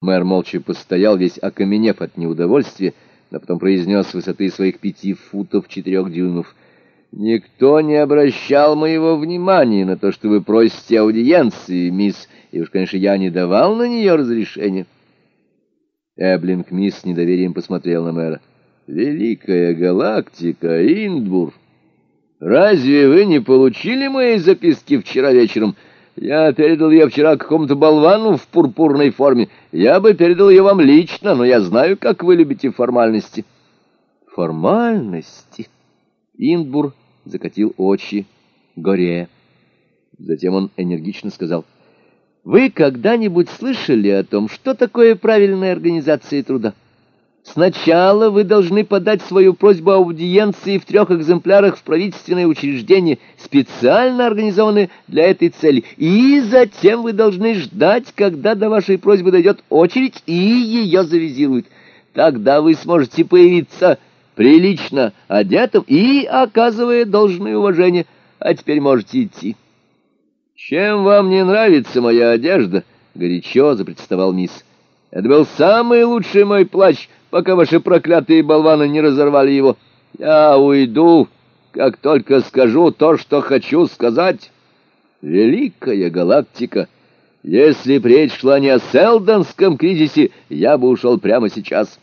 Мэр молча постоял, весь окаменев от неудовольствия, но потом произнес с высоты своих пяти футов четырех дюймов. «Никто не обращал моего внимания на то, что вы просите аудиенции, мисс, и уж, конечно, я не давал на нее разрешения». Эблинг мисс с недоверием посмотрел на мэра. «Великая галактика, Индбур! Разве вы не получили мои записки вчера вечером?» Я передал ее вчера какому-то болвану в пурпурной форме. Я бы передал ее вам лично, но я знаю, как вы любите формальности». «Формальности?» Индбур закатил очи горе. Затем он энергично сказал, «Вы когда-нибудь слышали о том, что такое правильная организация труда?» Сначала вы должны подать свою просьбу аудиенции в трех экземплярах в правительственное учреждение, специально организованное для этой цели, и затем вы должны ждать, когда до вашей просьбы дойдет очередь, и ее завизируют. Тогда вы сможете появиться прилично одетым и оказывая должное уважение. А теперь можете идти. «Чем вам не нравится моя одежда?» — горячо запротестовал мисс. «Это был самый лучший мой плащ» пока ваши проклятые болваны не разорвали его. Я уйду, как только скажу то, что хочу сказать. Великая галактика! Если б речь шла не о Селдонском кризисе, я бы ушел прямо сейчас.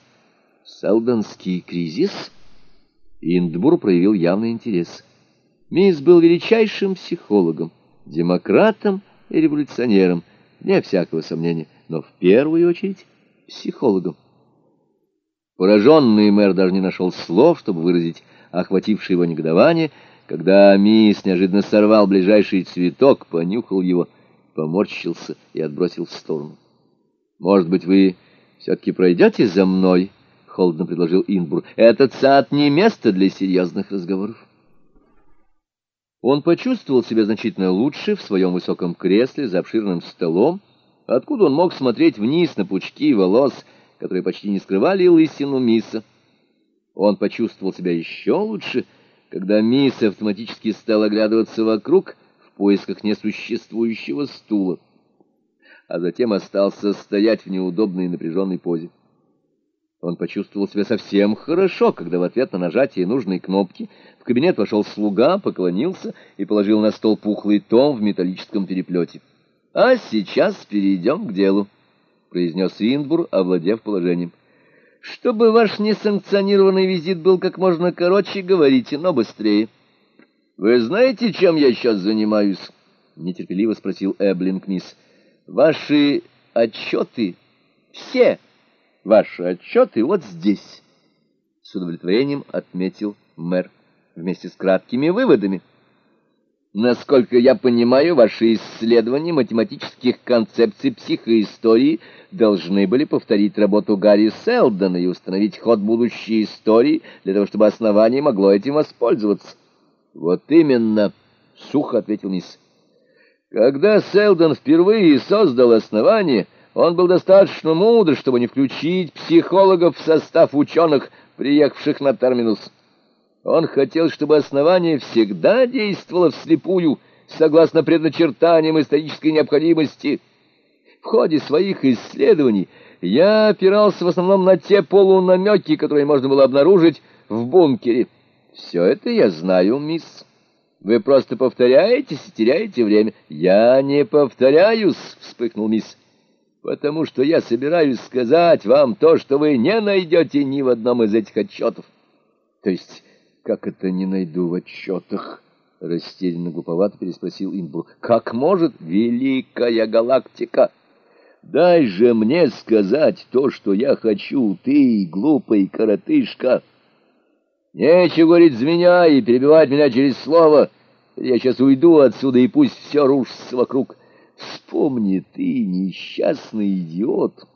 Селдонский кризис? Индбур проявил явный интерес. Мисс был величайшим психологом, демократом и революционером, не всякого сомнения, но в первую очередь психологом. Пораженный мэр даже не нашел слов, чтобы выразить охватившее его негодование, когда мисс неожиданно сорвал ближайший цветок, понюхал его, поморщился и отбросил в сторону. «Может быть, вы все-таки пройдете за мной?» — холодно предложил Инбур. «Этот сад не место для серьезных разговоров». Он почувствовал себя значительно лучше в своем высоком кресле за обширным столом, откуда он мог смотреть вниз на пучки волос, которые почти не скрывали лысину Мисса. Он почувствовал себя еще лучше, когда Мисс автоматически стал оглядываться вокруг в поисках несуществующего стула, а затем остался стоять в неудобной напряженной позе. Он почувствовал себя совсем хорошо, когда в ответ на нажатие нужной кнопки в кабинет вошел слуга, поклонился и положил на стол пухлый том в металлическом переплете. «А сейчас перейдем к делу». — произнес Индбур, овладев положением. «Чтобы ваш несанкционированный визит был как можно короче, говорите, но быстрее». «Вы знаете, чем я сейчас занимаюсь?» — нетерпеливо спросил Эблинг мисс. «Ваши отчеты, все ваши отчеты вот здесь», — с удовлетворением отметил мэр вместе с краткими выводами. Насколько я понимаю, ваши исследования математических концепций психоистории должны были повторить работу Гарри Селдона и установить ход будущей истории для того, чтобы основание могло этим воспользоваться. Вот именно, — сухо ответил мисс. Когда Селдон впервые создал основание, он был достаточно мудр, чтобы не включить психологов в состав ученых, приехавших на терминус. Он хотел, чтобы основание всегда действовало вслепую, согласно предначертаниям исторической необходимости. В ходе своих исследований я опирался в основном на те полунамеки, которые можно было обнаружить в бункере. Все это я знаю, мисс. Вы просто повторяетесь и теряете время. Я не повторяюсь, вспыхнул мисс, потому что я собираюсь сказать вам то, что вы не найдете ни в одном из этих отчетов. То есть как это не найду в отчетах? Растерянно глуповато переспросил Инбур. Как может великая галактика? Дай же мне сказать то, что я хочу, ты, глупый коротышка. Нечего говорить за меня и перебивать меня через слово. Я сейчас уйду отсюда, и пусть все рушится вокруг. Вспомни ты, несчастный идиот.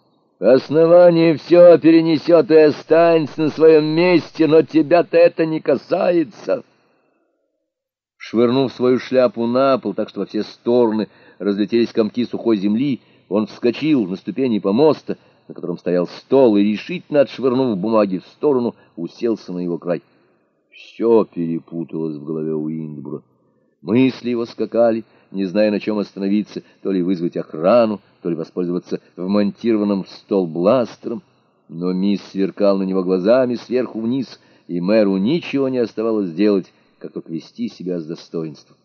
Основание все перенесет и останется на своем месте, но тебя-то это не касается. Швырнув свою шляпу на пол, так что во все стороны разлетелись комки сухой земли, он вскочил на ступени помоста, на котором стоял стол, и, решительно отшвырнув бумаги в сторону, уселся на его край. Все перепуталось в голове у Индбура. Мысли его скакали, не зная, на чем остановиться, то ли вызвать охрану, то ли воспользоваться вмонтированным в стол бластером. Но мисс сверкал на него глазами сверху вниз, и мэру ничего не оставалось сделать, как только вести себя с достоинством.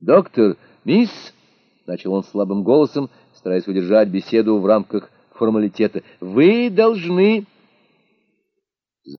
«Доктор, мисс!» — начал он слабым голосом, стараясь удержать беседу в рамках формалитета. «Вы должны...»